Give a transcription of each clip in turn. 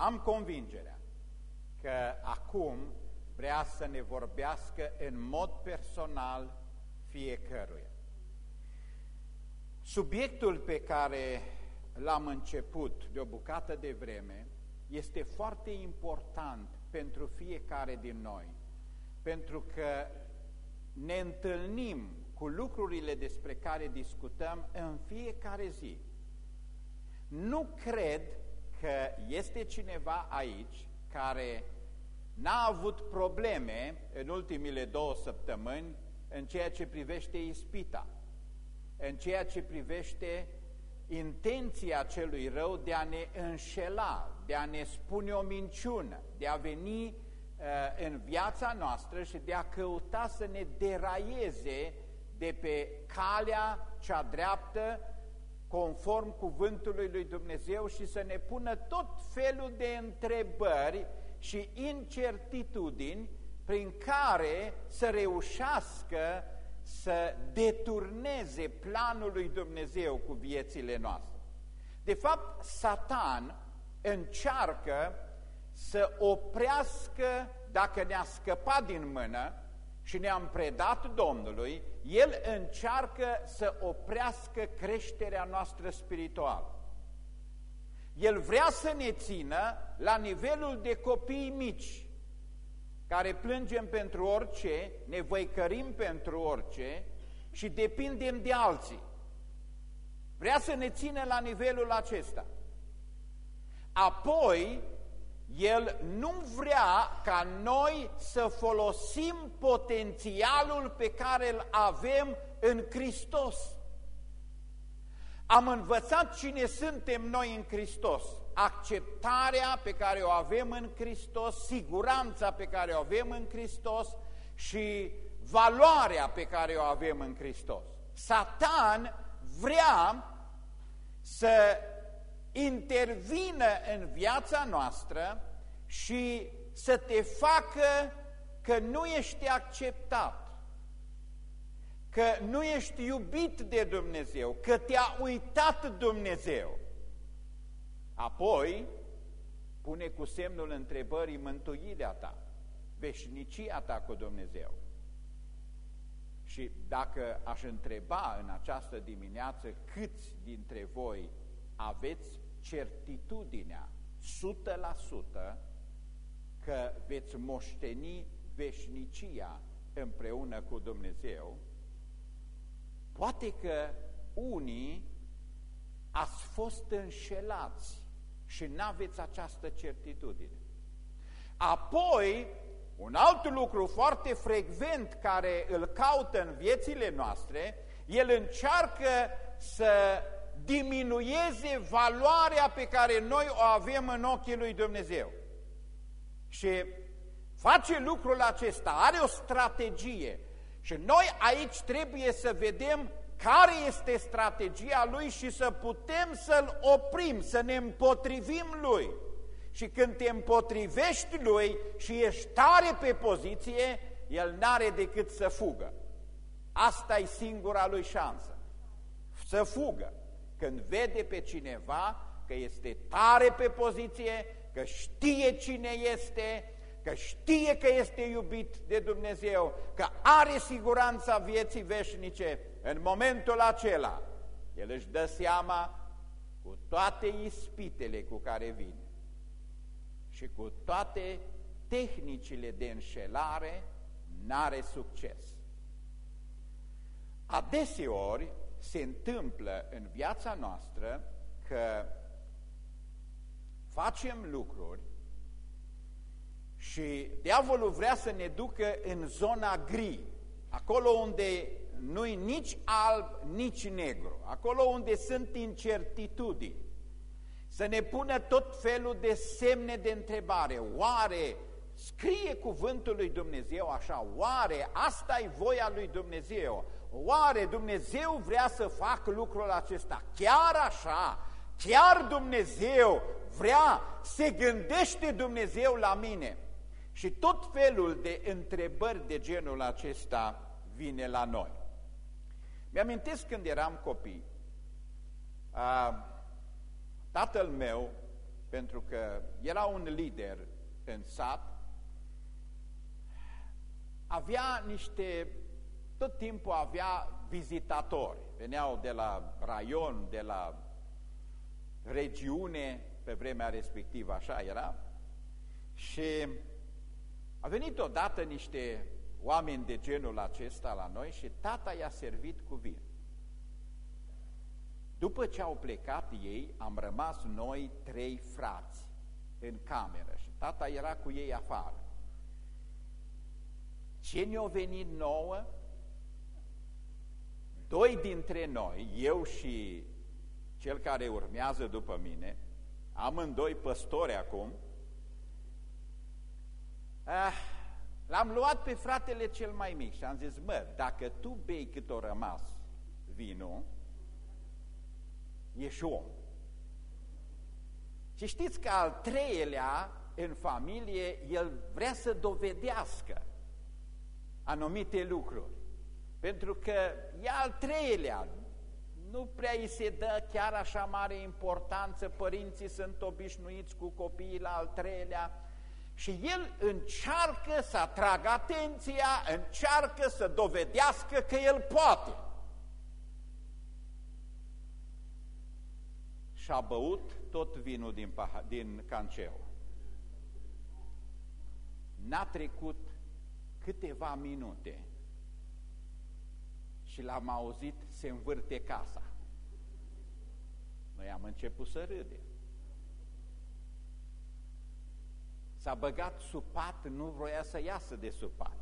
am convingerea că acum vrea să ne vorbească în mod personal fiecăruia. Subiectul pe care l-am început de o bucată de vreme este foarte important pentru fiecare din noi, pentru că ne întâlnim cu lucrurile despre care discutăm în fiecare zi. Nu cred că este cineva aici care n-a avut probleme în ultimile două săptămâni în ceea ce privește ispita, în ceea ce privește intenția celui rău de a ne înșela, de a ne spune o minciună, de a veni uh, în viața noastră și de a căuta să ne deraieze de pe calea cea dreaptă, conform cuvântului lui Dumnezeu și să ne pună tot felul de întrebări și incertitudini prin care să reușească să deturneze planul lui Dumnezeu cu viețile noastre. De fapt, Satan încearcă să oprească, dacă ne-a scăpat din mână și ne-am predat Domnului, El încearcă să oprească creșterea noastră spirituală. El vrea să ne țină la nivelul de copii mici, care plângem pentru orice, ne văicărim pentru orice și depindem de alții. Vrea să ne țină la nivelul acesta. Apoi, el nu vrea ca noi să folosim potențialul pe care îl avem în Hristos. Am învățat cine suntem noi în Hristos, acceptarea pe care o avem în Hristos, siguranța pe care o avem în Hristos și valoarea pe care o avem în Hristos. Satan vrea să intervină în viața noastră și să te facă că nu ești acceptat că nu ești iubit de Dumnezeu, că te-a uitat Dumnezeu. Apoi pune cu semnul întrebării mântuirea ta, veșnicia ta cu Dumnezeu. Și dacă aș întreba în această dimineață câți dintre voi aveți certitudinea 100% că veți moșteni veșnicia împreună cu Dumnezeu, Poate că unii ați fost înșelați și n-aveți această certitudine. Apoi, un alt lucru foarte frecvent care îl caută în viețile noastre, el încearcă să diminueze valoarea pe care noi o avem în ochii lui Dumnezeu. Și face lucrul acesta, are o strategie, și noi aici trebuie să vedem care este strategia lui și să putem să-l oprim, să ne împotrivim lui. Și când te împotrivești lui și ești tare pe poziție, el n-are decât să fugă. Asta e singura lui șansă. Să fugă. Când vede pe cineva că este tare pe poziție, că știe cine este, că știe că este iubit de Dumnezeu, că are siguranța vieții veșnice, în momentul acela, el își dă seama cu toate ispitele cu care vine și cu toate tehnicile de înșelare, n-are succes. Adeseori se întâmplă în viața noastră că facem lucruri și diavolul vrea să ne ducă în zona gri, acolo unde nu-i nici alb, nici negru, acolo unde sunt incertitudini. Să ne pună tot felul de semne de întrebare. Oare scrie cuvântul lui Dumnezeu așa? Oare asta e voia lui Dumnezeu? Oare Dumnezeu vrea să facă lucrul acesta? Chiar așa? Chiar Dumnezeu vrea? Se gândește Dumnezeu la mine? Și tot felul de întrebări de genul acesta vine la noi. Mi-amintesc când eram copii, a, tatăl meu pentru că era un lider în sat, avea niște, tot timpul avea vizitatori, veneau de la raion, de la regiune, pe vremea respectivă așa era, și a venit odată niște oameni de genul acesta la noi și tata i-a servit cu vin. După ce au plecat ei, am rămas noi trei frați în cameră și tata era cu ei afară. Ce ne-a venit nouă? Doi dintre noi, eu și cel care urmează după mine, amândoi păstori acum, ah, l-am luat pe fratele cel mai mic și am zis, mă, dacă tu bei cât o rămas vinul, ești om. Și știți că al treilea în familie, el vrea să dovedească anumite lucruri. Pentru că e al treilea, nu prea îi se dă chiar așa mare importanță, părinții sunt obișnuiți cu copiii la al treilea și el încearcă să atragă atenția, încearcă să dovedească că el poate. Și a băut tot vinul din, din canceu. N-a trecut câteva minute și l-am auzit se învârte casa. Noi am început să râdem. S-a băgat sub pat, nu vroia să iasă de sub pat.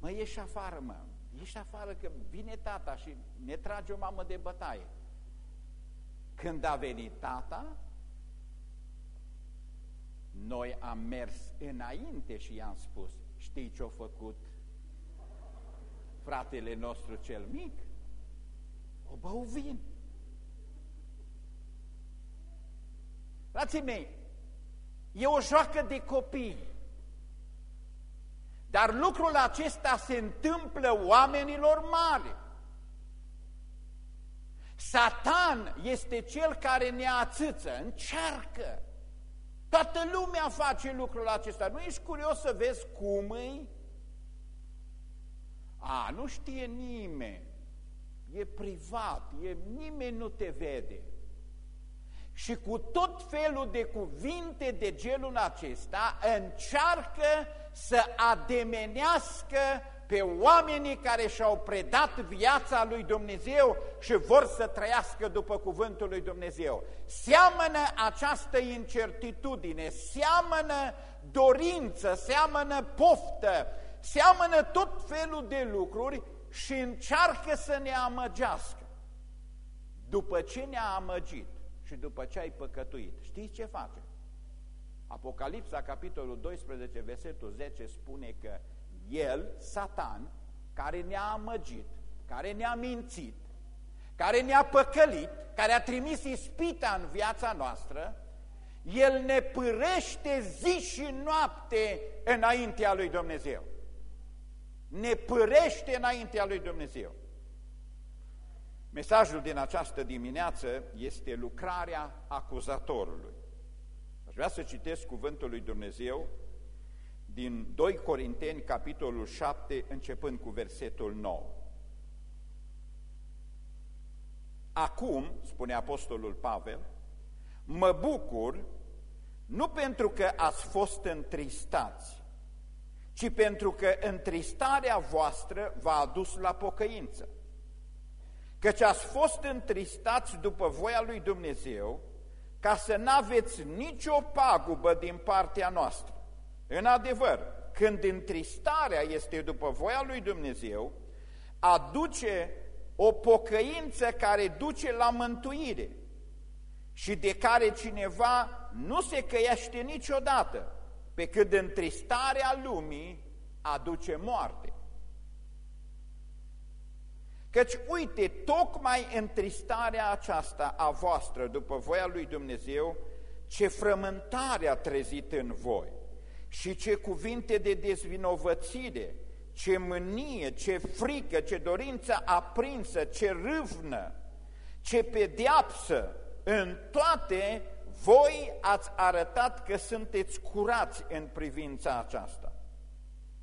Mă, ieși afară, mă, ieși afară că vine tata și ne trage o mamă de bătaie. Când a venit tata, noi am mers înainte și i-am spus, știi ce-a făcut fratele nostru cel mic? O bău vin. Frații mei, e o joacă de copii. Dar lucrul acesta se întâmplă oamenilor mari. Satan este cel care ne ațâță, încearcă. Toată lumea face lucrul acesta. Nu ești curios să vezi cum îi? A, nu știe nimeni. E privat, e, nimeni nu te vede. Și cu tot felul de cuvinte de genul acesta încearcă să ademenească pe oamenii care și-au predat viața lui Dumnezeu și vor să trăiască după cuvântul lui Dumnezeu. Seamănă această incertitudine, seamănă dorință, seamănă poftă, seamănă tot felul de lucruri și încearcă să ne amăgească. După ce ne-a amăgit și după ce ai păcătuit, știți ce face? Apocalipsa, capitolul 12, versetul 10, spune că el, Satan, care ne-a amăgit, care ne-a mințit, care ne-a păcălit, care a trimis ispita în viața noastră, el ne pârește zi și noapte înaintea lui Dumnezeu. Ne pârește înaintea lui Dumnezeu. Mesajul din această dimineață este lucrarea acuzatorului. Aș vrea să citesc cuvântul lui Dumnezeu din 2 Corinteni, capitolul 7, începând cu versetul 9. Acum, spune Apostolul Pavel, mă bucur nu pentru că ați fost întristați, ci pentru că întristarea voastră v-a adus la pocăință. Căci ați fost întristați după voia lui Dumnezeu, ca să n-aveți nicio pagubă din partea noastră. În adevăr, când întristarea este după voia lui Dumnezeu, aduce o pocăință care duce la mântuire și de care cineva nu se căiește niciodată, pe cât întristarea lumii aduce moarte. Căci, uite, tocmai întristarea aceasta a voastră, după voia lui Dumnezeu, ce frământare a trezit în voi și ce cuvinte de dezvinovățire, ce mânie, ce frică, ce dorință aprinsă, ce râvnă, ce pedeapsă, în toate voi ați arătat că sunteți curați în privința aceasta.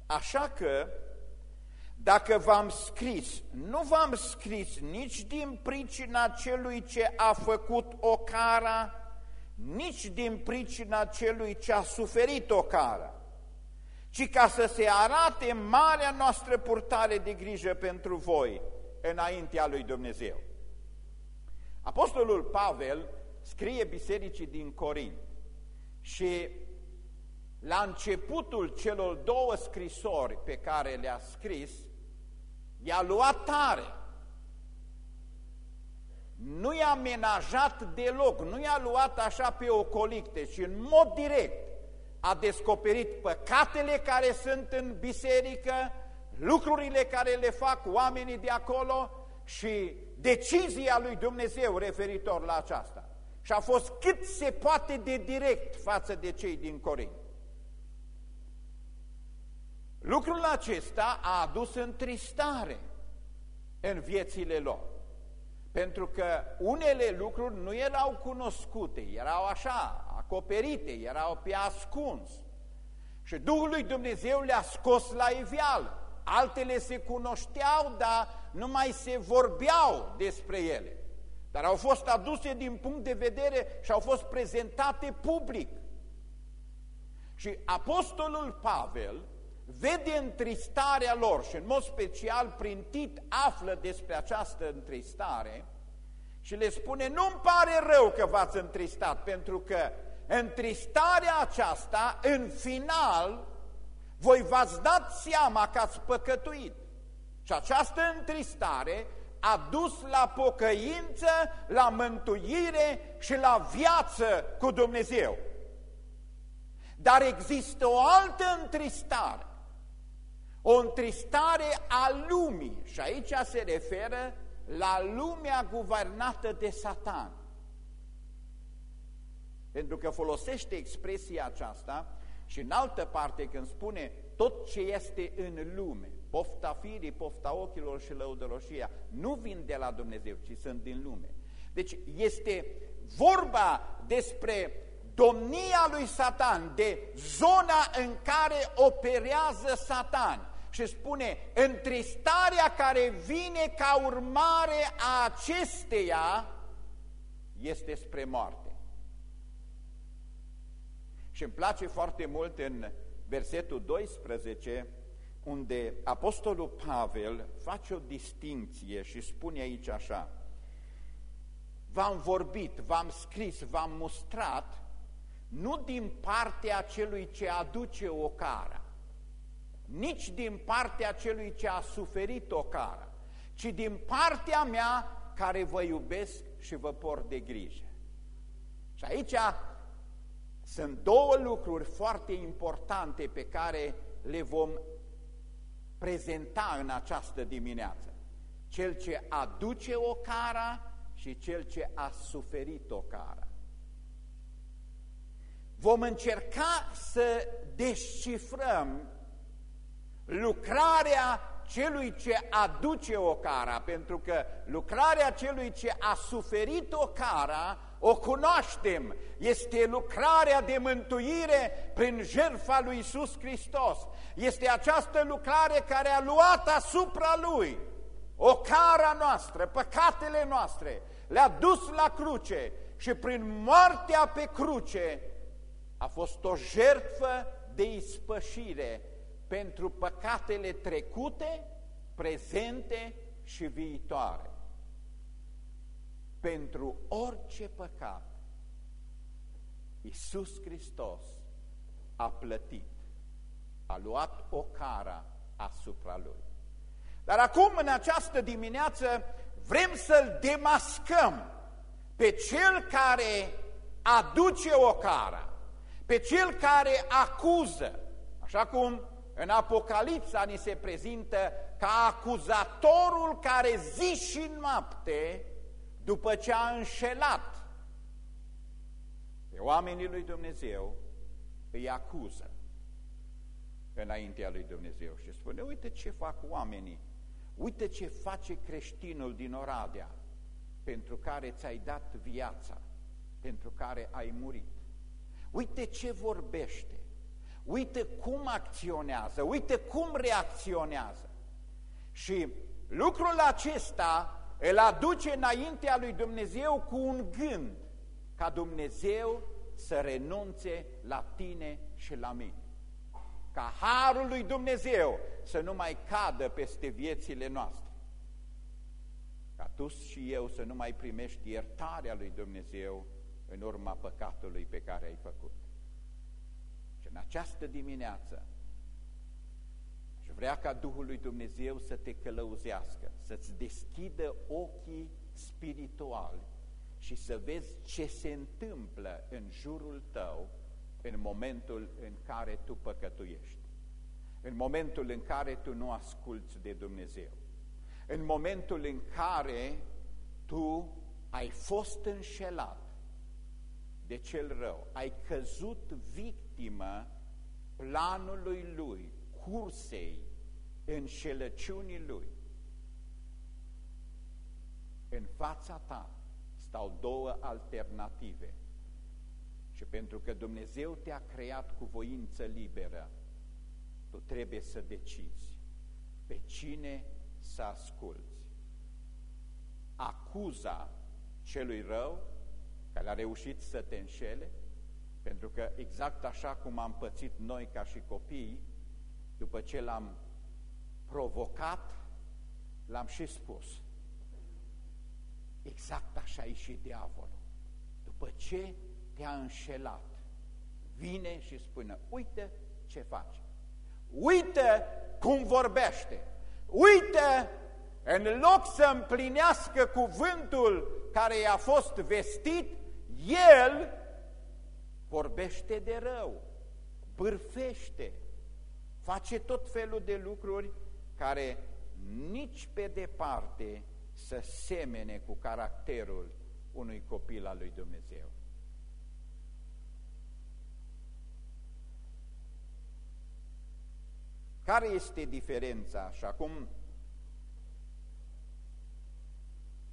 Așa că, dacă v-am scris, nu v-am scris nici din pricina celui ce a făcut o cara, nici din pricina celui ce a suferit o cara, ci ca să se arate marea noastră purtare de grijă pentru voi înaintea lui Dumnezeu. Apostolul Pavel scrie bisericii din Corint și la începutul celor două scrisori pe care le-a scris, i-a luat tare. Nu i-a amenajat deloc, nu i-a luat așa pe ocolicte, ci în mod direct a descoperit păcatele care sunt în biserică, lucrurile care le fac oamenii de acolo și decizia lui Dumnezeu referitor la aceasta. Și a fost cât se poate de direct față de cei din Corint. Lucrul acesta a adus întristare în viețile lor. Pentru că unele lucruri nu erau cunoscute, erau așa, acoperite, erau pe ascuns. Și Duhul lui Dumnezeu le-a scos la iveală. Altele se cunoșteau, dar nu mai se vorbeau despre ele. Dar au fost aduse din punct de vedere și au fost prezentate public. Și Apostolul Pavel vede întristarea lor și în mod special prin Tit află despre această întristare și le spune, nu-mi pare rău că v-ați întristat, pentru că întristarea aceasta, în final, voi v-ați dat seama că ați păcătuit. Și această întristare a dus la pocăință, la mântuire și la viață cu Dumnezeu. Dar există o altă întristare, o întristare a lumii și aici se referă la lumea guvernată de Satan. Pentru că folosește expresia aceasta și în altă parte când spune tot ce este în lume, pofta firii, pofta ochilor și lăudăroșia, nu vin de la Dumnezeu, ci sunt din lume. Deci este vorba despre domnia lui Satan, de zona în care operează Satan. Și spune, întristarea care vine ca urmare a acesteia este spre moarte. Și îmi place foarte mult în versetul 12, unde Apostolul Pavel face o distinție și spune aici așa, V-am vorbit, v-am scris, v-am mustrat, nu din partea celui ce aduce o cară, nici din partea celui ce a suferit o cară, ci din partea mea care vă iubesc și vă port de grijă. Și aici sunt două lucruri foarte importante pe care le vom prezenta în această dimineață. Cel ce aduce o cara și cel ce a suferit o cara. Vom încerca să descifrăm lucrarea celui ce aduce o cara, pentru că lucrarea celui ce a suferit o cara o cunoaștem, este lucrarea de mântuire prin jertfa lui Iisus Hristos. Este această lucrare care a luat asupra Lui o cara noastră, păcatele noastre, le-a dus la cruce și prin moartea pe cruce a fost o jertfă de ispășire pentru păcatele trecute, prezente și viitoare pentru orice păcat, Iisus Hristos a plătit, a luat o cara asupra Lui. Dar acum, în această dimineață, vrem să-L demascăm pe Cel care aduce o cara, pe Cel care acuză, așa cum în Apocalipsa ni se prezintă ca acuzatorul care zi și noapte după ce a înșelat pe oamenii lui Dumnezeu, îi acuză înaintea lui Dumnezeu și spune, uite ce fac oamenii, uite ce face creștinul din Oradea, pentru care ți-ai dat viața. pentru care ai murit. Uite ce vorbește, uite cum acționează, uite cum reacționează. Și lucrul acesta îl aduce înaintea lui Dumnezeu cu un gând, ca Dumnezeu să renunțe la tine și la mine. Ca harul lui Dumnezeu să nu mai cadă peste viețile noastre. Ca tu și eu să nu mai primești iertarea lui Dumnezeu în urma păcatului pe care ai făcut. Și în această dimineață și vrea ca Duhul lui Dumnezeu să te călăuzească, să-ți deschidă ochii spirituali și să vezi ce se întâmplă în jurul tău în momentul în care tu păcătuiești, în momentul în care tu nu asculți de Dumnezeu, în momentul în care tu ai fost înșelat de cel rău, ai căzut victimă planului lui, cursei, înșelăciunii lui. În fața ta stau două alternative. Și pentru că Dumnezeu te-a creat cu voință liberă, tu trebuie să decizi pe cine să asculți. Acuza celui rău care a reușit să te înșele, pentru că exact așa cum am pățit noi ca și copii, după ce l-am provocat, l-am și spus. Exact așa e și diavolul. După ce te-a înșelat, vine și spune, uite ce face, uite cum vorbește, uite, în loc să împlinească cuvântul care i-a fost vestit, el vorbește de rău, bârfește, face tot felul de lucruri care nici pe departe să semene cu caracterul unui copil al lui Dumnezeu. Care este diferența? Și acum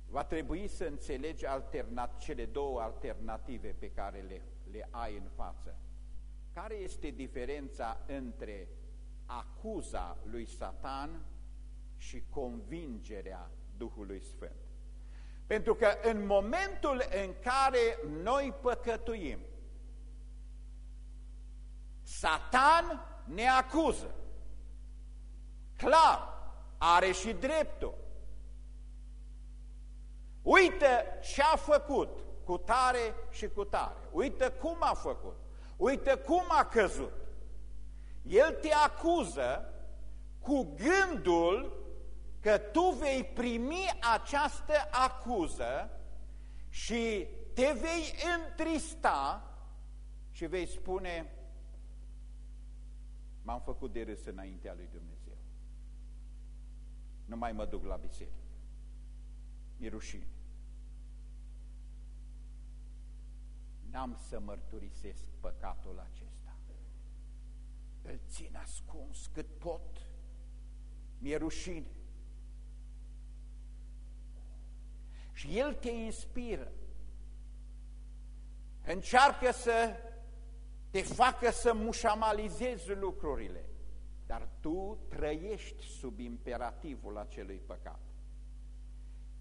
va trebui să înțelegi alternat, cele două alternative pe care le, le ai în față. Care este diferența între acuza lui Satan și convingerea Duhului Sfânt? Pentru că în momentul în care noi păcătuim, Satan ne acuză. Clar, are și dreptul. Uite ce a făcut cu tare și cu tare. Uite cum a făcut. Uite cum a căzut. El te acuză cu gândul că tu vei primi această acuză și te vei întrista și vei spune m-am făcut de râs înaintea lui Dumnezeu. Nu mai mă duc la biserică. Mi rușine. N-am să mărturisesc păcatul acesta. Îl țin ascuns cât pot. Mi-e rușine. Și El te inspiră. Încearcă să te facă să mușamalizezi lucrurile, dar tu trăiești sub imperativul acelui păcat.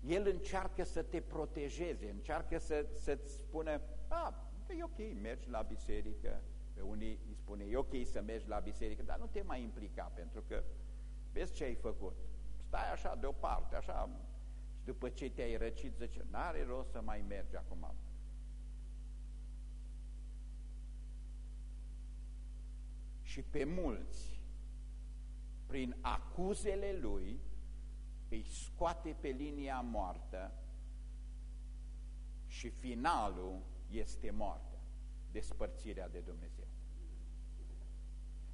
El încearcă să te protejeze, încearcă să, să-ți spună, a, e ok, mergi la biserică, pe unii îi spune, e ok să mergi la biserică, dar nu te mai implica, pentru că vezi ce ai făcut. Stai așa deoparte, așa după ce te-ai răcit, zice, n-are rost să mai mergi acum. Și pe mulți, prin acuzele lui, îi scoate pe linia moartă și finalul este moartă, despărțirea de Dumnezeu.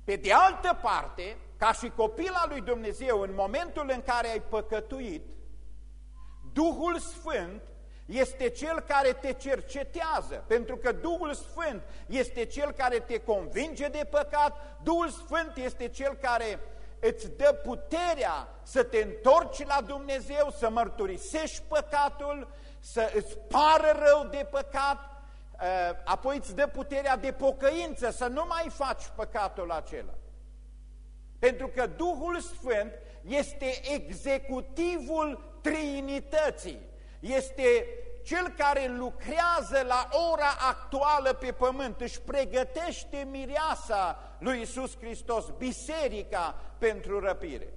Pe de altă parte, ca și copila lui Dumnezeu, în momentul în care ai păcătuit, Duhul Sfânt este Cel care te cercetează, pentru că Duhul Sfânt este Cel care te convinge de păcat, Duhul Sfânt este Cel care îți dă puterea să te întorci la Dumnezeu, să mărturisești păcatul, să îți pară rău de păcat, apoi îți dă puterea de pocăință să nu mai faci păcatul acela. Pentru că Duhul Sfânt este executivul Trinității, este cel care lucrează la ora actuală pe pământ, își pregătește mireasa lui Isus Hristos, biserica pentru răpire.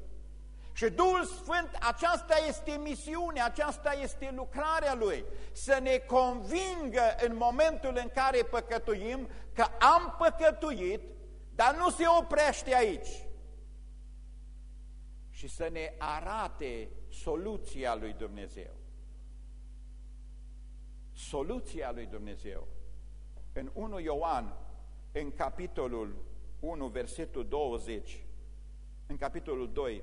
Și Duhul Sfânt, aceasta este misiunea, aceasta este lucrarea Lui, să ne convingă în momentul în care păcătuim că am păcătuit, dar nu se oprește aici. Și să ne arate soluția lui Dumnezeu. Soluția lui Dumnezeu. În 1 Ioan, în capitolul 1, versetul 20, în capitolul 2,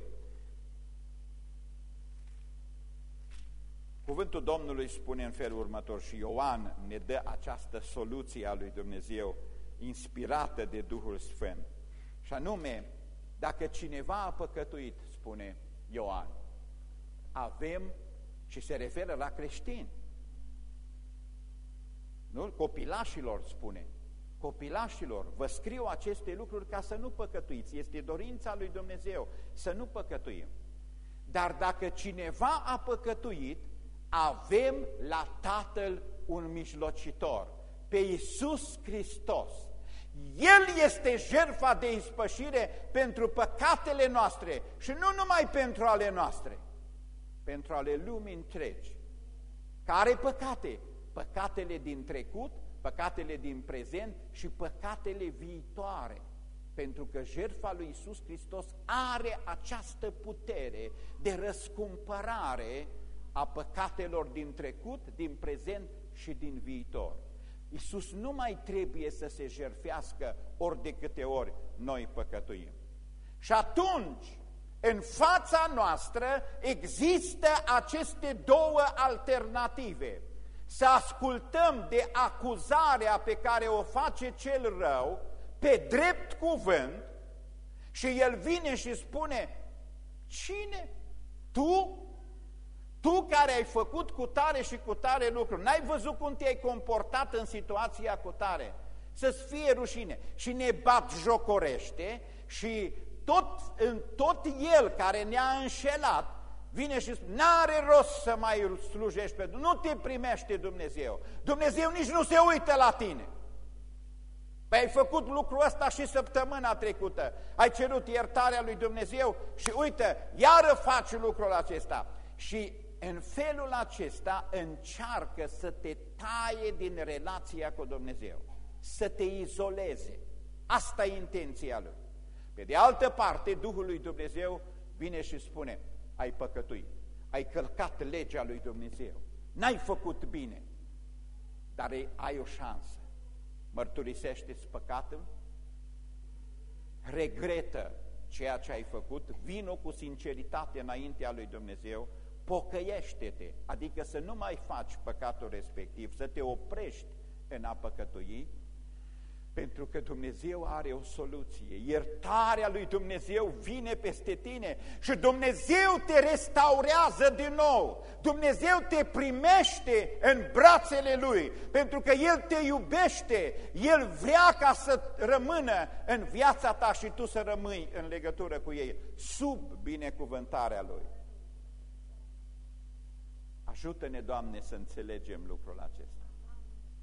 Cuvântul Domnului spune în felul următor și Ioan ne dă această soluție a lui Dumnezeu inspirată de Duhul Sfânt. Și anume, dacă cineva a păcătuit, spune Ioan, avem și se referă la creștini. Nu? Copilașilor spune, copilașilor, vă scriu aceste lucruri ca să nu păcătuiți. Este dorința lui Dumnezeu să nu păcătuim. Dar dacă cineva a păcătuit, avem la Tatăl un mijlocitor, pe Iisus Hristos. El este jertfa de ispășire pentru păcatele noastre și nu numai pentru ale noastre, pentru ale lumii întregi. Care păcate? Păcatele din trecut, păcatele din prezent și păcatele viitoare. Pentru că jertfa lui Iisus Hristos are această putere de răscumpărare a păcatelor din trecut, din prezent și din viitor. Iisus nu mai trebuie să se jerfească ori de câte ori noi păcătuim. Și atunci, în fața noastră există aceste două alternative. Să ascultăm de acuzarea pe care o face cel rău, pe drept cuvânt, și el vine și spune, cine? Tu tu care ai făcut cu tare și cu tare lucruri, n-ai văzut cum te-ai comportat în situația cu tare, să-ți fie rușine. Și ne bat jocorește și tot, în tot el care ne-a înșelat, vine și spune, n-are rost să mai slujești pe Dumnezeu, nu te primește Dumnezeu. Dumnezeu nici nu se uită la tine. Păi ai făcut lucrul ăsta și săptămâna trecută. Ai cerut iertarea lui Dumnezeu și uite, iară faci lucrul acesta. Și în felul acesta încearcă să te taie din relația cu Dumnezeu, să te izoleze. Asta e intenția lui. Pe de altă parte, Duhul lui Dumnezeu vine și spune, ai păcătuit, ai călcat legea lui Dumnezeu, n-ai făcut bine, dar ai o șansă. Mărturisește-ți păcatul, regretă ceea ce ai făcut, vină cu sinceritate înaintea lui Dumnezeu pocăiește-te, adică să nu mai faci păcatul respectiv, să te oprești în a păcătui, pentru că Dumnezeu are o soluție. Iertarea lui Dumnezeu vine peste tine și Dumnezeu te restaurează din nou. Dumnezeu te primește în brațele Lui, pentru că El te iubește. El vrea ca să rămână în viața ta și tu să rămâi în legătură cu ei, sub binecuvântarea Lui. Ajută-ne, Doamne, să înțelegem lucrul acesta.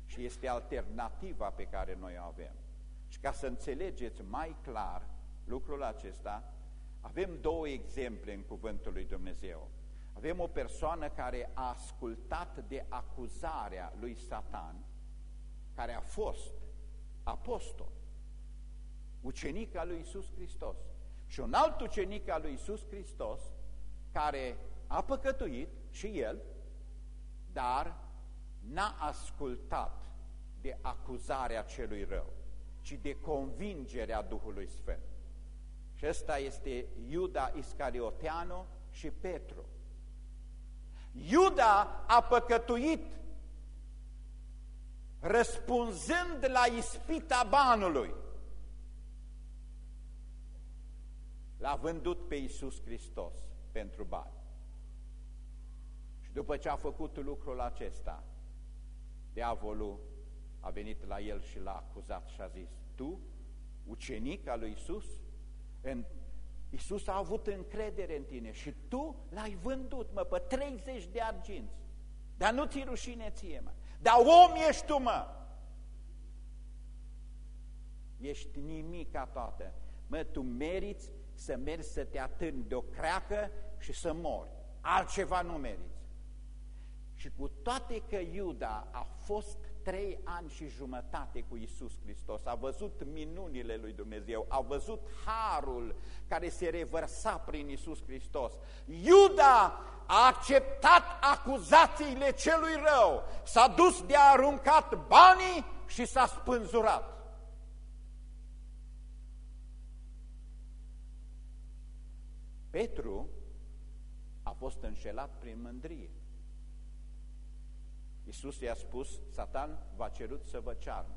Și este alternativa pe care noi o avem. Și ca să înțelegeți mai clar lucrul acesta, avem două exemple în Cuvântul lui Dumnezeu. Avem o persoană care a ascultat de acuzarea lui Satan, care a fost apostol, ucenic al lui Isus Hristos. Și un alt ucenic al lui Isus Hristos, care a păcătuit și el, dar n-a ascultat de acuzarea celui rău, ci de convingerea Duhului Sfânt. Și ăsta este Iuda Iscarioteanu și Petru. Iuda a păcătuit răspunzând la ispita banului. L-a vândut pe Iisus Hristos pentru bani. Și după ce a făcut lucrul acesta, diavolul a venit la el și l-a acuzat și a zis, tu, ucenic al lui Isus, în Isus a avut încredere în tine și tu l-ai vândut, mă, pe 30 de arginți. Dar nu ți rușine ție, mă. Dar om ești tu, mă. Ești nimica toată. Mă, tu meriți să mergi să te atâni de o creacă și să mori. Altceva nu meriți. Și cu toate că Iuda a fost trei ani și jumătate cu Isus Hristos, a văzut minunile lui Dumnezeu, a văzut harul care se revărsa prin Isus Hristos. Iuda a acceptat acuzațiile celui rău, s-a dus de a aruncat banii și s-a spânzurat. Petru a fost înșelat prin mândrie. Iisus i-a spus, Satan v-a cerut să vă cearnă.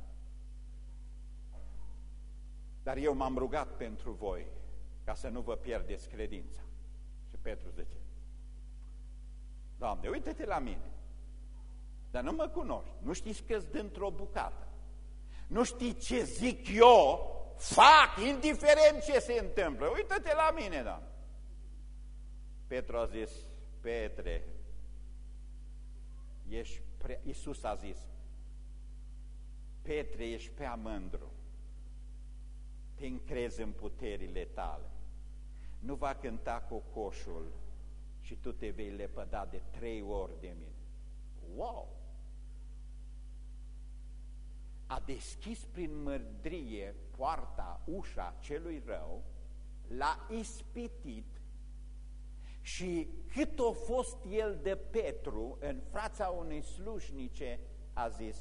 Dar eu m-am rugat pentru voi ca să nu vă pierdeți credința. Și Petru zice, Doamne, uite-te la mine, dar nu mă cunoști, nu știi că dintr-o bucată, nu știi ce zic eu, fac, indiferent ce se întâmplă, uite-te la mine, Doamne. Petru a zis, Petre, ești prea... Iisus a zis, Petre, ești prea mândru, te încrezi în puterile tale, nu va cânta cocoșul și tu te vei lepăda de trei ori de mine. Wow! A deschis prin mărdrie poarta, ușa celui rău, l-a ispitit și cât a fost el de Petru în fața unei slujnice, a zis,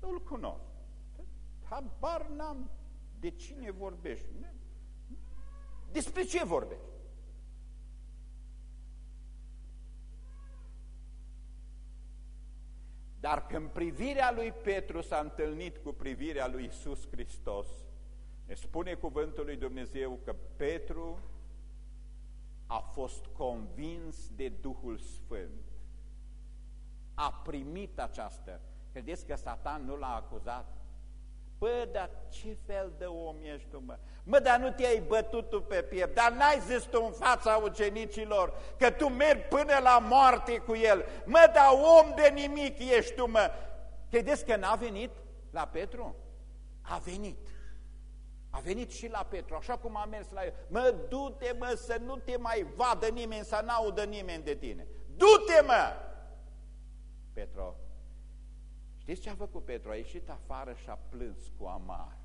nu-l cunosc. Habar n-am de cine vorbești. Despre ce vorbești? Dar când privirea lui Petru s-a întâlnit cu privirea lui Isus Hristos, ne spune cuvântul lui Dumnezeu că Petru a fost convins de Duhul Sfânt. A primit această. Credeți că Satan nu l-a acuzat? Bă, dar ce fel de om ești tu, mă? Mă, dar nu te-ai bătut tu pe piept, dar n-ai zis tu în fața ucenicilor că tu mergi până la moarte cu el. Mă, dar om de nimic ești tu, mă. Credeți că n-a venit la Petru? A venit. A venit și la Petru, așa cum a mers la el. Mă, du-te, mă, să nu te mai vadă nimeni, să n-audă nimeni de tine. Du-te, mă! Petru, știți ce a făcut Petru? A ieșit afară și a plâns cu amar.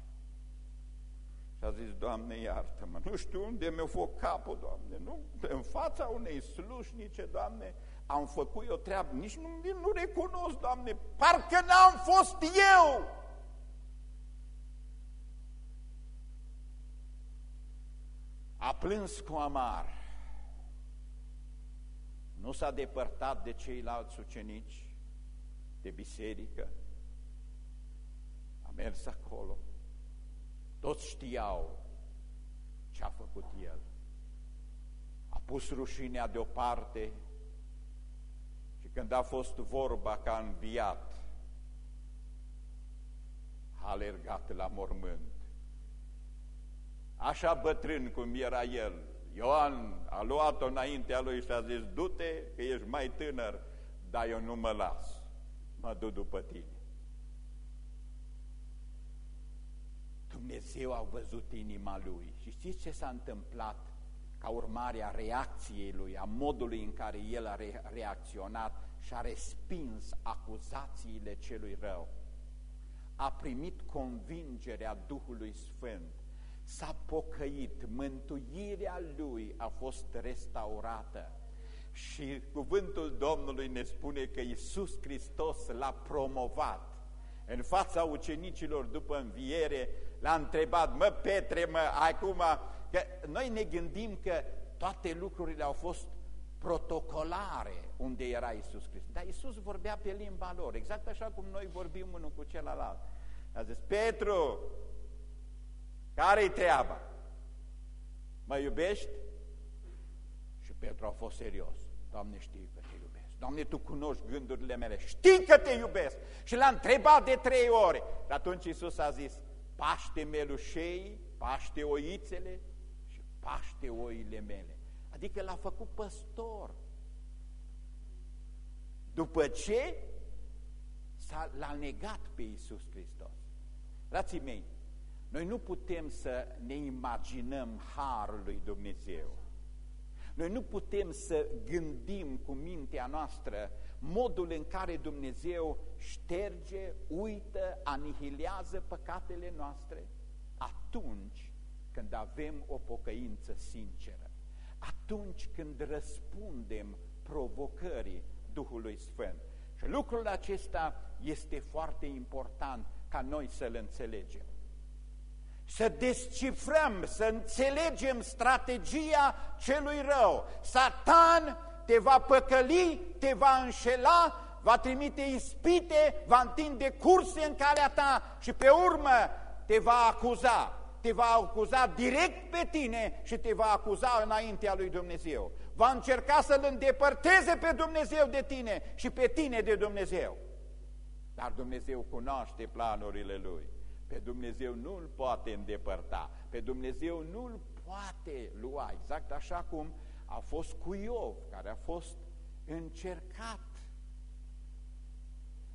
Și a zis, Doamne, iartă-mă, nu știu unde mi-a fost capul, Doamne, nu? În fața unei slușnice, Doamne, am făcut o treabă, nici nu, nu recunosc, Doamne, parcă n-am fost eu! A plâns cu amar. Nu s-a depărtat de ceilalți ucenici, de biserică. A mers acolo. Toți știau ce a făcut el. A pus rușinea deoparte și când a fost vorba că a înviat, a alergat la mormânt așa bătrân cum era el. Ioan a luat-o înaintea lui și a zis, du-te că ești mai tânăr, dar eu nu mă las, mă duc după tine. Dumnezeu a văzut inima lui și știți ce s-a întâmplat ca urmare a reacției lui, a modului în care el a re reacționat și a respins acuzațiile celui rău. A primit convingerea Duhului Sfânt s-a pocăit, mântuirea lui a fost restaurată. Și cuvântul Domnului ne spune că Iisus Hristos l-a promovat. În fața ucenicilor după înviere l-a întrebat, mă Petre, mă, acum, că noi ne gândim că toate lucrurile au fost protocolare unde era Iisus Hristos. Dar Iisus vorbea pe limba lor, exact așa cum noi vorbim unul cu celălalt. A zis, Petru, care-i treaba? Mă iubești? Și Petru a fost serios. Doamne, știi că te iubesc. Doamne, Tu cunoști gândurile mele, știi că Te iubesc. Și l-a întrebat de trei ore. Și atunci Iisus a zis, paște melușei, paște oițele și paște oile mele. Adică l-a făcut păstor. După ce l-a negat pe Iisus Hristos. Frații mei, noi nu putem să ne imaginăm harul lui Dumnezeu. Noi nu putem să gândim cu mintea noastră modul în care Dumnezeu șterge, uită, anihilează păcatele noastre atunci când avem o pocăință sinceră, atunci când răspundem provocării Duhului Sfânt. Și lucrul acesta este foarte important ca noi să-l înțelegem să descifrăm, să înțelegem strategia celui rău. Satan te va păcăli, te va înșela, va trimite ispite, va întinde curse în calea ta și pe urmă te va acuza. Te va acuza direct pe tine și te va acuza înaintea lui Dumnezeu. Va încerca să-L îndepărteze pe Dumnezeu de tine și pe tine de Dumnezeu. Dar Dumnezeu cunoaște planurile Lui. Pe Dumnezeu nu-L poate îndepărta, pe Dumnezeu nu-L poate lua, exact așa cum a fost cu Iov, care a fost încercat.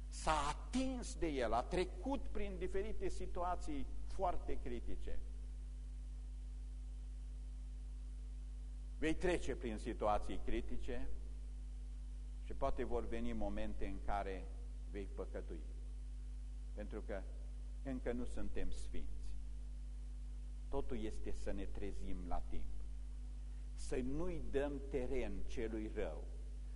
S-a atins de el, a trecut prin diferite situații foarte critice. Vei trece prin situații critice și poate vor veni momente în care vei păcătui. Pentru că încă nu suntem sfinți. Totul este să ne trezim la timp. Să nu-i dăm teren celui rău,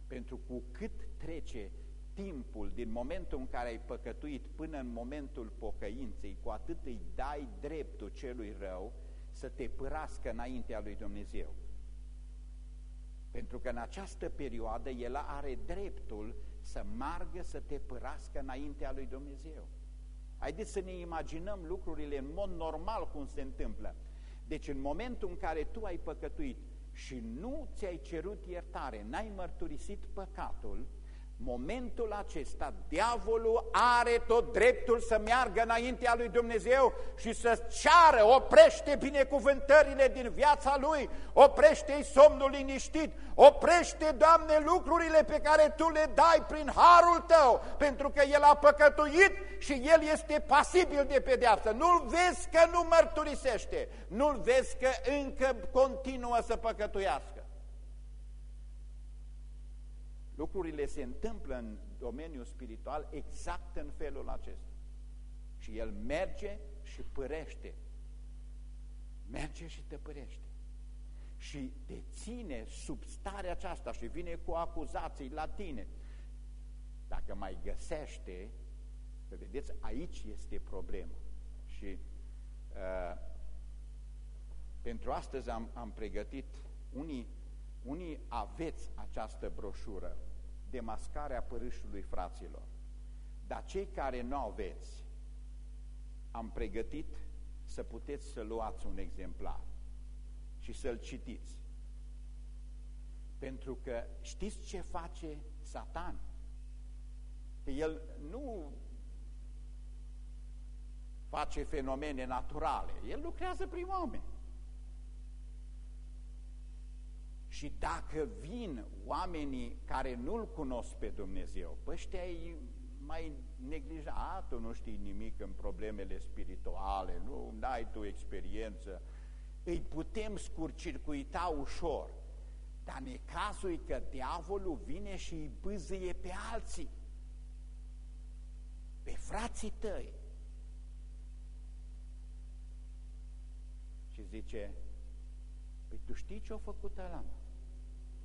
pentru cu cât trece timpul din momentul în care ai păcătuit până în momentul pocăinței, cu atât îi dai dreptul celui rău să te părască înaintea lui Dumnezeu. Pentru că în această perioadă el are dreptul să margă să te părască înaintea lui Dumnezeu. Haideți să ne imaginăm lucrurile în mod normal cum se întâmplă. Deci în momentul în care tu ai păcătuit și nu ți-ai cerut iertare, n-ai mărturisit păcatul, momentul acesta, diavolul are tot dreptul să meargă înaintea lui Dumnezeu și să ceară, oprește binecuvântările din viața lui, oprește-i somnul liniștit, oprește, Doamne, lucrurile pe care Tu le dai prin harul Tău, pentru că El a păcătuit și El este pasibil de pedeapsă. Nu-L vezi că nu mărturisește, nu-L vezi că încă continuă să păcătuiască. Lucrurile se întâmplă în domeniul spiritual exact în felul acesta. Și el merge și părește. Merge și te părește. Și te ține sub starea aceasta și vine cu acuzații la tine. Dacă mai găsește, că vedeți, aici este problema. Și uh, pentru astăzi am, am pregătit unii unii aveți această broșură, Demascarea părâșului fraților, dar cei care nu aveți, am pregătit să puteți să luați un exemplar și să-l citiți. Pentru că știți ce face Satan? Că el nu face fenomene naturale, el lucrează prin oameni. Și dacă vin oamenii care nu-L cunosc pe Dumnezeu, pe ăștia îi mai neglija, a, tu nu știi nimic în problemele spirituale, nu ai tu experiență, îi putem scurcircuita ușor. Dar necazul e că diavolul vine și îi bâzâie pe alții, pe frații tăi. Și zice, păi tu știi ce-a făcut ăla, mă?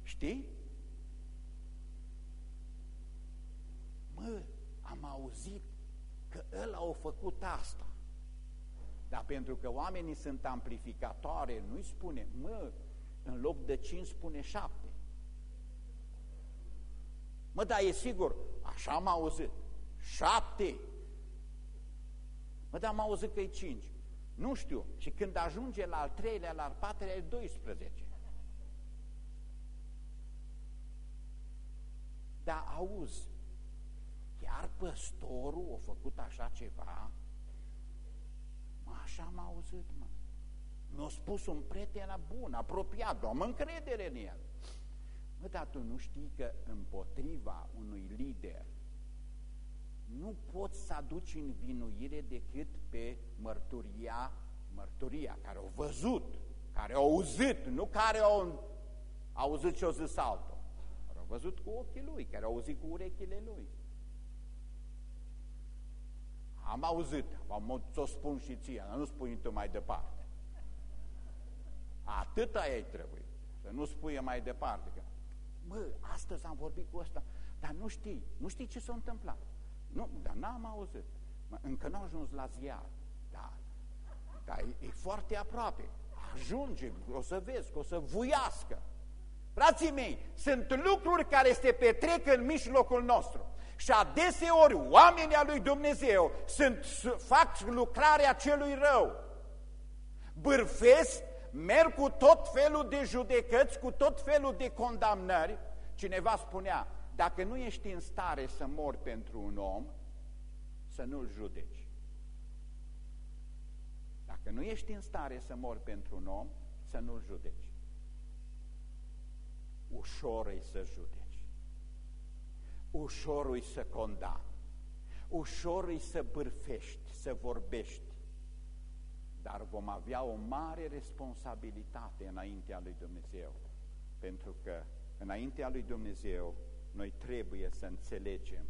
Știi? Mă, am auzit că ăla a făcut asta. Dar pentru că oamenii sunt amplificatoare, nu-i spune, mă, în loc de 5 spune 7. Mă, dar e sigur, așa am auzit, 7. Mă, dar am auzit că e 5. Nu știu. Și când ajunge la al treilea, la al patrulea, e 12. Dar auzi, chiar păstorul a făcut așa ceva? Mă, așa m-a auzit, mă. Mi-a spus un prieten bun, apropiat, am încredere în el. Mă, dar tu nu știi că împotriva unui lider nu poți să aduci în vinuire decât pe mărturia, mărturia care au văzut, care au auzit, nu care au auzit ce au zis altul. Au văzut cu ochii lui, care au auzit cu urechile lui. Am auzit, am ți-o spun și ție, dar nu spui tu mai departe. Atâta ei trebuie, să nu spui mai departe. Că, mă, astăzi am vorbit cu ăsta, dar nu știi, nu știi ce s-a întâmplat. Nu, dar n-am auzit. Încă n-au ajuns la ziar. Da, dar e, e foarte aproape. Ajunge, o să vezi, o să vuiască. Frații mei, sunt lucruri care se petrec în mijlocul nostru. Și adeseori oamenii al lui Dumnezeu sunt, fac lucrarea celui rău. Bârfesc, merg cu tot felul de judecăți, cu tot felul de condamnări. Cineva spunea, dacă nu ești în stare să mori pentru un om, să nu-l judeci. Dacă nu ești în stare să mori pentru un om, să nu-l judeci. Ușor e să judeci. Ușor e să condamni. Ușor e să bârfești, să vorbești. Dar vom avea o mare responsabilitate înaintea lui Dumnezeu. Pentru că înaintea lui Dumnezeu noi trebuie să înțelegem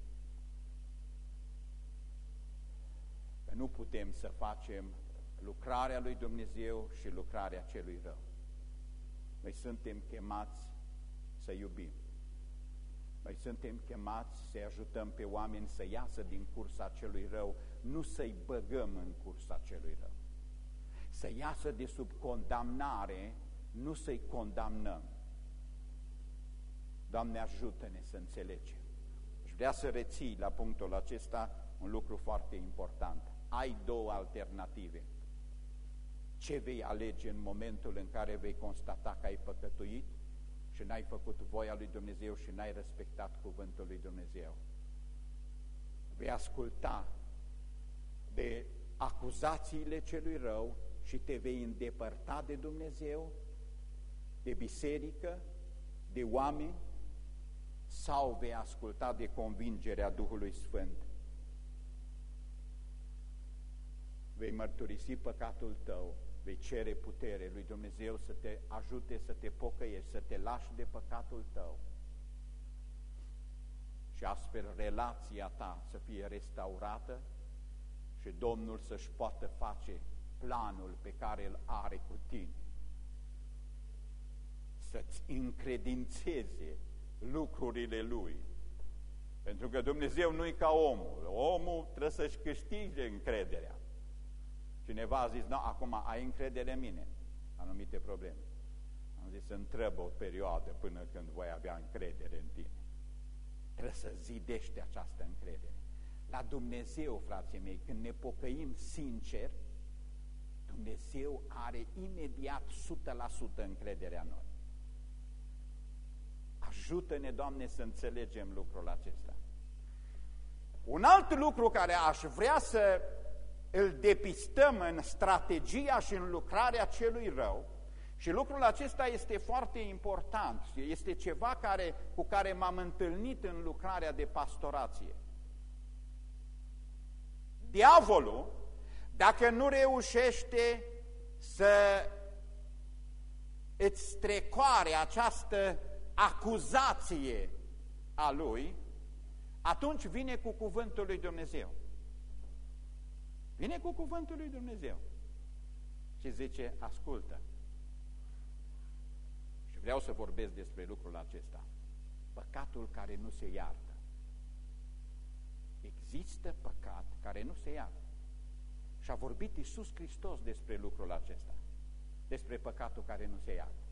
că nu putem să facem lucrarea lui Dumnezeu și lucrarea celui rău. Noi suntem chemați să iubim. Noi suntem chemați să ajutăm pe oameni să iasă din cursa celui rău, nu să-i băgăm în cursa celui rău. Să iasă de sub condamnare, nu să-i condamnăm. Doamne, ajută-ne să înțelegem. Și vrea să reții la punctul acesta un lucru foarte important. Ai două alternative. Ce vei alege în momentul în care vei constata că ai păcătuit și n-ai făcut voia lui Dumnezeu și n-ai respectat cuvântul lui Dumnezeu? Vei asculta de acuzațiile celui rău și te vei îndepărta de Dumnezeu, de biserică, de oameni, sau vei asculta de convingerea Duhului Sfânt? Vei mărturisi păcatul tău, vei cere putere lui Dumnezeu să te ajute să te pocăiești, să te lași de păcatul tău și astfel relația ta să fie restaurată și Domnul să-și poată face planul pe care îl are cu tine. Să-ți încredințeze lucrurile Lui. Pentru că Dumnezeu nu e ca omul. Omul trebuie să-și câștige încrederea. Cineva a zis, nu, acum ai încredere în mine. Anumite probleme. Am zis, întrebă o perioadă până când voi avea încredere în tine. Trebuie să zidești această încredere. La Dumnezeu, frații mei, când ne pocăim sincer, Dumnezeu are imediat 100% încrederea noi. Ajută-ne, Doamne, să înțelegem lucrul acesta. Un alt lucru care aș vrea să îl depistăm în strategia și în lucrarea celui rău, și lucrul acesta este foarte important, este ceva care, cu care m-am întâlnit în lucrarea de pastorație. Diavolul, dacă nu reușește să îți strecoare această acuzație a lui, atunci vine cu cuvântul lui Dumnezeu. Vine cu cuvântul lui Dumnezeu și zice, ascultă. Și vreau să vorbesc despre lucrul acesta. Păcatul care nu se iartă. Există păcat care nu se iartă. Și a vorbit Iisus Hristos despre lucrul acesta. Despre păcatul care nu se iartă.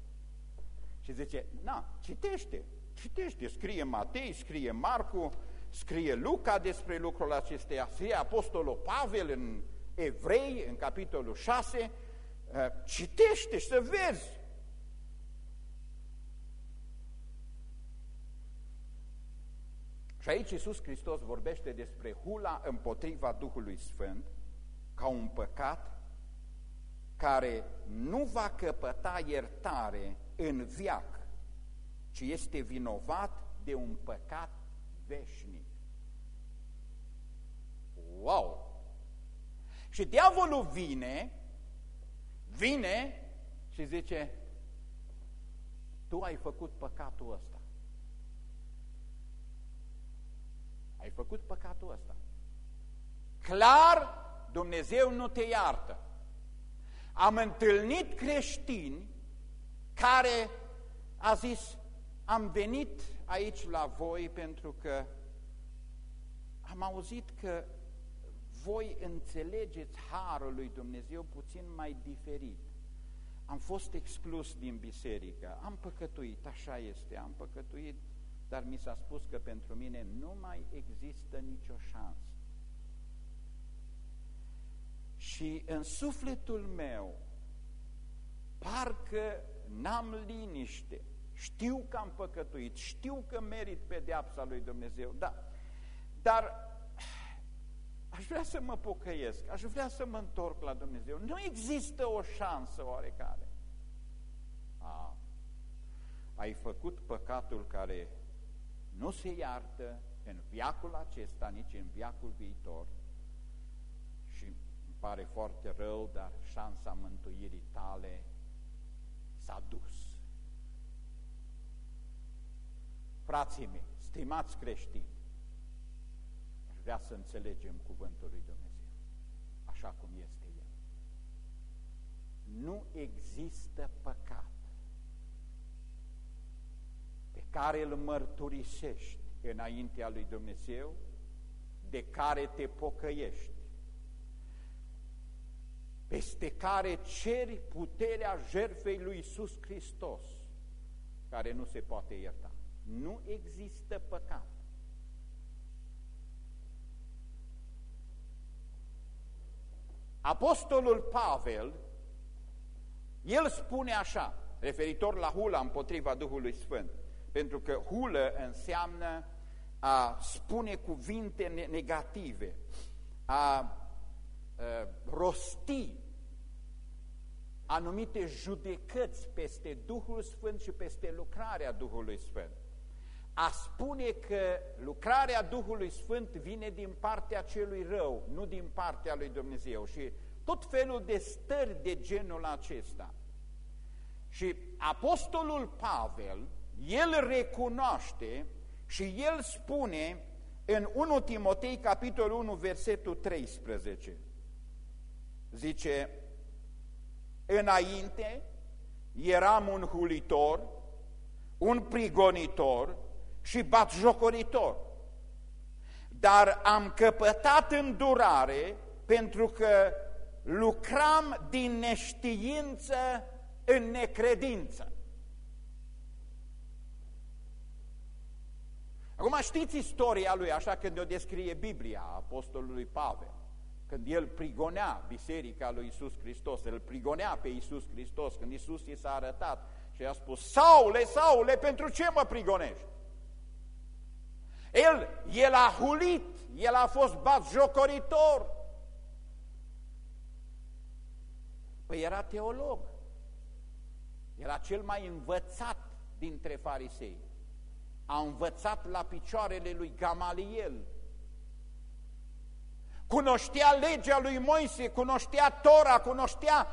Și zice, na, citește, citește, scrie Matei, scrie Marcu, scrie Luca despre lucrul acestea, scrie Apostolul Pavel în Evrei, în capitolul 6, uh, citește și să vezi. Și aici Iisus Hristos vorbește despre hula împotriva Duhului Sfânt ca un păcat care nu va căpăta iertare în viac, ci este vinovat de un păcat veșnic. Wow! Și diavolul vine, vine și zice, tu ai făcut păcatul ăsta. Ai făcut păcatul ăsta. Clar, Dumnezeu nu te iartă. Am întâlnit creștini care a zis, am venit aici la voi pentru că am auzit că voi înțelegeți Harul lui Dumnezeu puțin mai diferit. Am fost exclus din biserică, am păcătuit, așa este, am păcătuit, dar mi s-a spus că pentru mine nu mai există nicio șansă. Și în sufletul meu, parcă n-am liniște, știu că am păcătuit, știu că merit pedeapsa lui Dumnezeu, da, dar aș vrea să mă pocăiesc, aș vrea să mă întorc la Dumnezeu. Nu există o șansă oarecare. A, ai făcut păcatul care nu se iartă în viacul acesta, nici în viacul viitor și îmi pare foarte rău, dar șansa mântuirii tale s-a dus. Frații mei, stimați creștini, vrea să înțelegem cuvântul lui Dumnezeu, așa cum este El. Nu există păcat pe care îl mărturisești înaintea lui Dumnezeu, de care te pocăiești, peste care ceri puterea jertfei lui Iisus Hristos, care nu se poate ierta. Nu există păcat. Apostolul Pavel, el spune așa, referitor la hula împotriva Duhului Sfânt, pentru că hulă înseamnă a spune cuvinte negative, a, a rosti anumite judecăți peste Duhul Sfânt și peste lucrarea Duhului Sfânt a spune că lucrarea Duhului Sfânt vine din partea celui rău, nu din partea lui Dumnezeu și tot felul de stări de genul acesta. Și Apostolul Pavel, el recunoaște și el spune în 1 Timotei, capitolul 1, versetul 13, zice, Înainte eram un hulitor, un prigonitor, și batjocoritor. Dar am căpătat îndurare pentru că lucram din neștiință în necredință. Acum știți istoria lui așa când o descrie Biblia apostolului Pavel, când el prigonea biserica lui Isus Hristos, el prigonea pe Isus Hristos, când Isus i s-a arătat și a spus, Saule, Saule, pentru ce mă prigonești? El, el a hulit, el a fost jocoritor. Păi era teolog. Era cel mai învățat dintre farisei. A învățat la picioarele lui Gamaliel. Cunoștea legea lui Moise, cunoștea Tora, cunoștea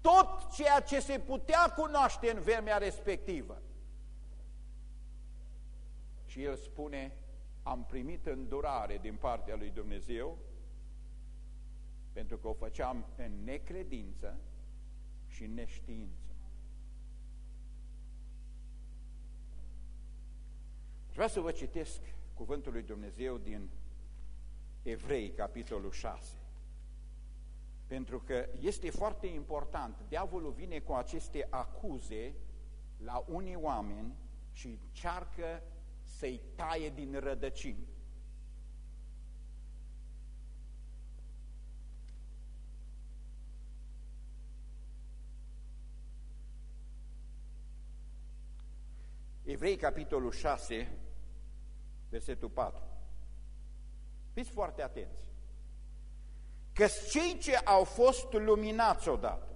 tot ceea ce se putea cunoaște în vremea respectivă. Și el spune, am primit îndurare din partea lui Dumnezeu pentru că o făceam în necredință și în neștiință. Vreau să vă citesc cuvântul lui Dumnezeu din Evrei, capitolul 6. Pentru că este foarte important, diavolul vine cu aceste acuze la unii oameni și încearcă să-i taie din rădăcini. Evrei, capitolul 6, versetul 4. Fiți foarte atenți. Că cei ce au fost luminați odată,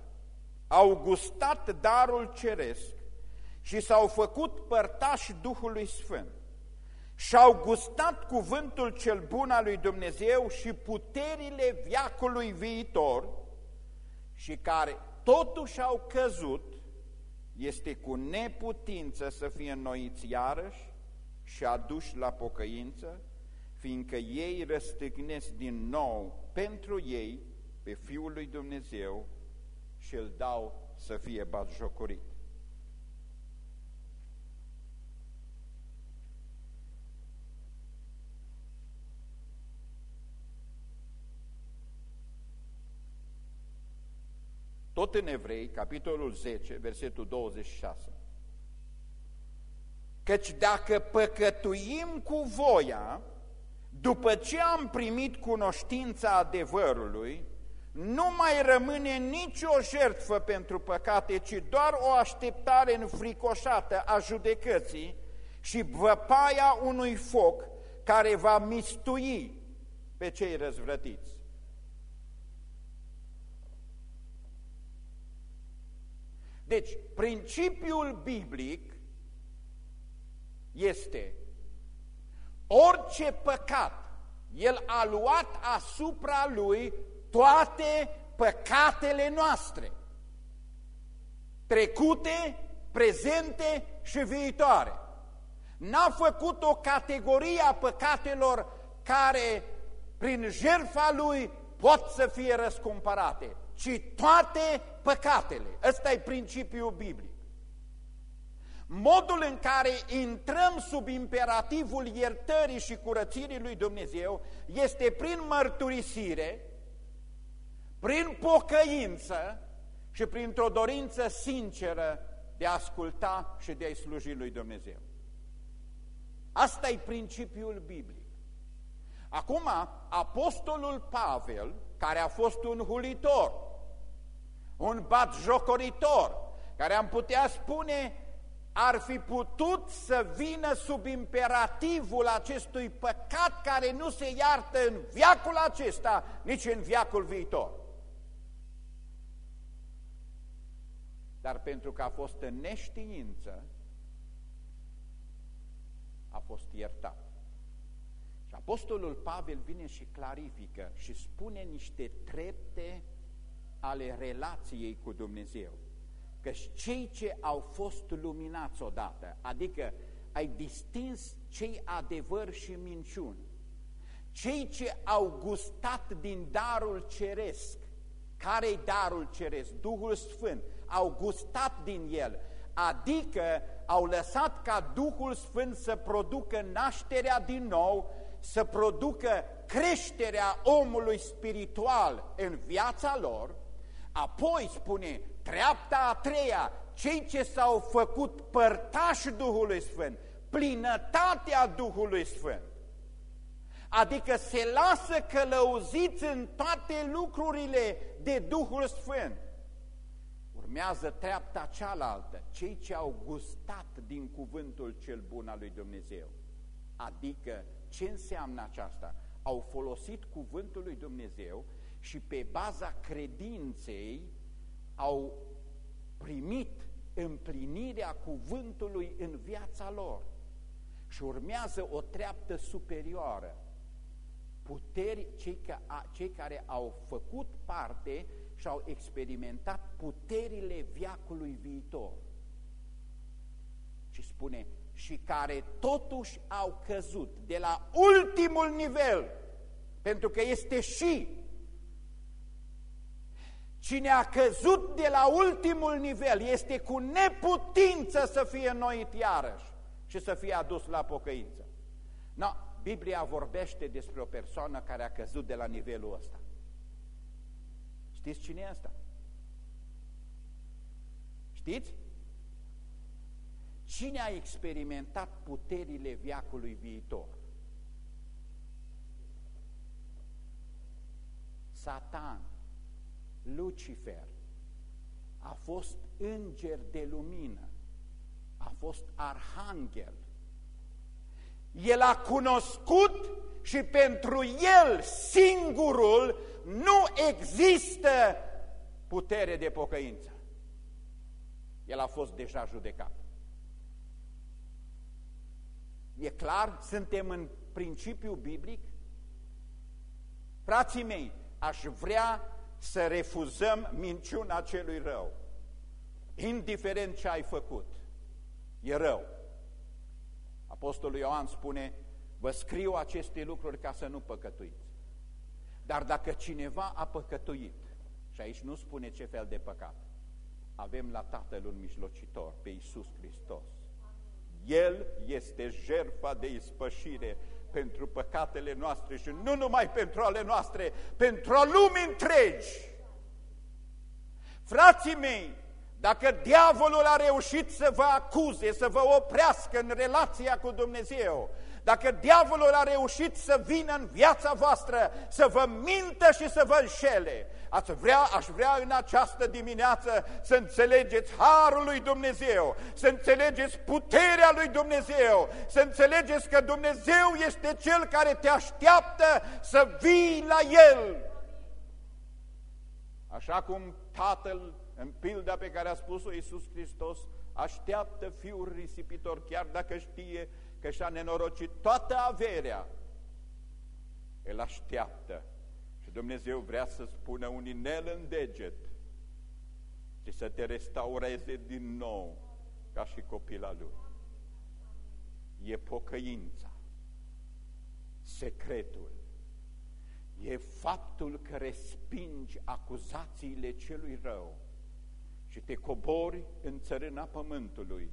au gustat darul ceresc și s-au făcut părtași Duhului Sfânt și-au gustat cuvântul cel bun al lui Dumnezeu și puterile viacului viitor și care totuși au căzut, este cu neputință să fie înnoiți iarăși și aduși la pocăință, fiindcă ei răstignesc din nou pentru ei pe Fiul lui Dumnezeu și îl dau să fie batjocorit. Tot în Evrei, capitolul 10, versetul 26. Căci dacă păcătuim cu voia, după ce am primit cunoștința adevărului, nu mai rămâne nicio jertfă pentru păcate, ci doar o așteptare înfricoșată a judecății și văpaia unui foc care va mistui pe cei răzvrătiți. Deci, principiul biblic este orice păcat, El a luat asupra Lui toate păcatele noastre, trecute, prezente și viitoare. N-a făcut o categorie a păcatelor care, prin jertfa Lui, pot să fie răscumpărate, ci toate păcatele. Ăsta e principiul biblic. Modul în care intrăm sub imperativul iertării și curățirii lui Dumnezeu este prin mărturisire, prin pocăință și printr-o dorință sinceră de a asculta și de a-i sluji lui Dumnezeu. Asta e principiul biblic. Acum, apostolul Pavel, care a fost un hulitor, un batjocoritor, care am putea spune ar fi putut să vină sub imperativul acestui păcat care nu se iartă în viacul acesta, nici în viacul viitor. Dar pentru că a fost în neștiință, a fost iertat. Și Apostolul Pavel vine și clarifică și spune niște trepte ale relației cu Dumnezeu că cei ce au fost luminați odată, adică ai distins cei adevăr și minciuni, cei ce au gustat din darul ceresc, care-i darul ceresc? Duhul Sfânt, au gustat din el, adică au lăsat ca Duhul Sfânt să producă nașterea din nou, să producă creșterea omului spiritual în viața lor, apoi spune Treapta a treia, cei ce s-au făcut părtași Duhului Sfânt, plinătatea Duhului Sfânt. Adică se lasă călăuziți în toate lucrurile de Duhul Sfânt. Urmează treapta cealaltă, cei ce au gustat din cuvântul cel bun al lui Dumnezeu. Adică, ce înseamnă aceasta? Au folosit cuvântul lui Dumnezeu și pe baza credinței au primit împlinirea cuvântului în viața lor și urmează o treaptă superioară. Puteri, cei, ca, cei care au făcut parte și au experimentat puterile viacului viitor. Și spune, și care totuși au căzut de la ultimul nivel, pentru că este și Cine a căzut de la ultimul nivel este cu neputință să fie înnoit iarăși și să fie adus la pocăință. No, Biblia vorbește despre o persoană care a căzut de la nivelul ăsta. Știți cine e asta? Știți? Cine a experimentat puterile viacului viitor? Satan. Lucifer a fost înger de lumină, a fost arhanghel. El a cunoscut și pentru El singurul nu există putere de pocăință. El a fost deja judecat. E clar? Suntem în principiu biblic? Frații mei, aș vrea să refuzăm minciuna celui rău, indiferent ce ai făcut. E rău. Apostolul Ioan spune, vă scriu aceste lucruri ca să nu păcătuiți. Dar dacă cineva a păcătuit, și aici nu spune ce fel de păcat, avem la Tatăl un mijlocitor, pe Iisus Hristos. El este jertfa de ispășire pentru păcatele noastre și nu numai pentru ale noastre, pentru a lumii întregi. Frații mei, dacă diavolul a reușit să vă acuze, să vă oprească în relația cu Dumnezeu, dacă diavolul a reușit să vină în viața voastră, să vă mintă și să vă înșele, ați vrea, aș vrea în această dimineață să înțelegeți Harul lui Dumnezeu, să înțelegeți puterea lui Dumnezeu, să înțelegeți că Dumnezeu este Cel care te așteaptă să vii la El. Așa cum Tatăl, în pilda pe care a spus-o Iisus Hristos, așteaptă fiul risipitor, chiar dacă știe că și-a nenorocit toată averea, el așteaptă și Dumnezeu vrea să spună un inel în deget și să te restaureze din nou ca și copila lui. E pocăința, secretul, e faptul că respingi acuzațiile celui rău și te cobori în țărâna pământului.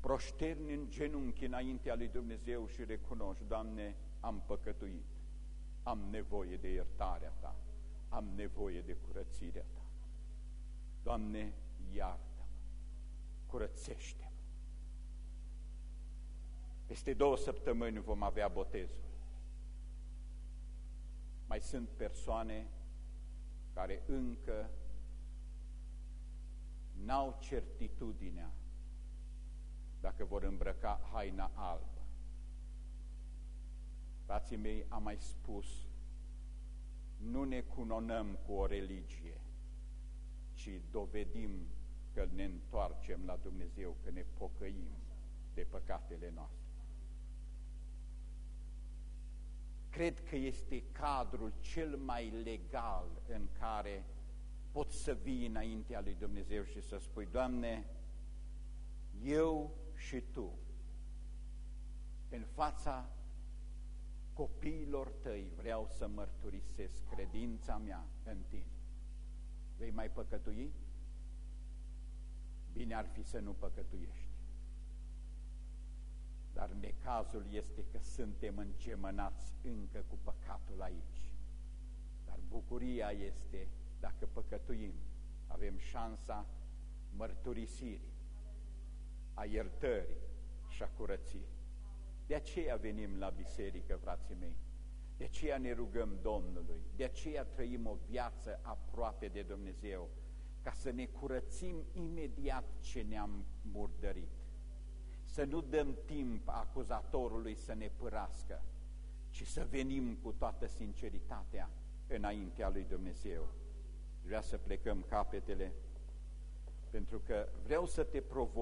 Proșterni în genunchi înaintea lui Dumnezeu și recunoști, Doamne, am păcătuit, am nevoie de iertarea Ta, am nevoie de curățirea Ta. Doamne, iartă-mă, curățește-mă. Peste două săptămâni vom avea botezul. Mai sunt persoane care încă n-au certitudinea dacă vor îmbrăca haina albă. Frații mei, am mai spus, nu ne cunonăm cu o religie, ci dovedim că ne întoarcem la Dumnezeu, că ne pocăim de păcatele noastre. Cred că este cadrul cel mai legal în care poți să vii înaintea lui Dumnezeu și să spui, Doamne, eu și tu, în fața copiilor tăi, vreau să mărturisesc credința mea în tine. Vei mai păcătui? Bine ar fi să nu păcătuiești. Dar necazul este că suntem îngemănați încă cu păcatul aici. Dar bucuria este, dacă păcătuim, avem șansa mărturisirii a iertării și a curăției. De aceea venim la biserică, frații mei. De aceea ne rugăm Domnului. De aceea trăim o viață aproape de Dumnezeu, ca să ne curățim imediat ce ne-am murdărit. Să nu dăm timp acuzatorului să ne părască, ci să venim cu toată sinceritatea înaintea lui Dumnezeu. Vreau să plecăm capetele, pentru că vreau să te provoc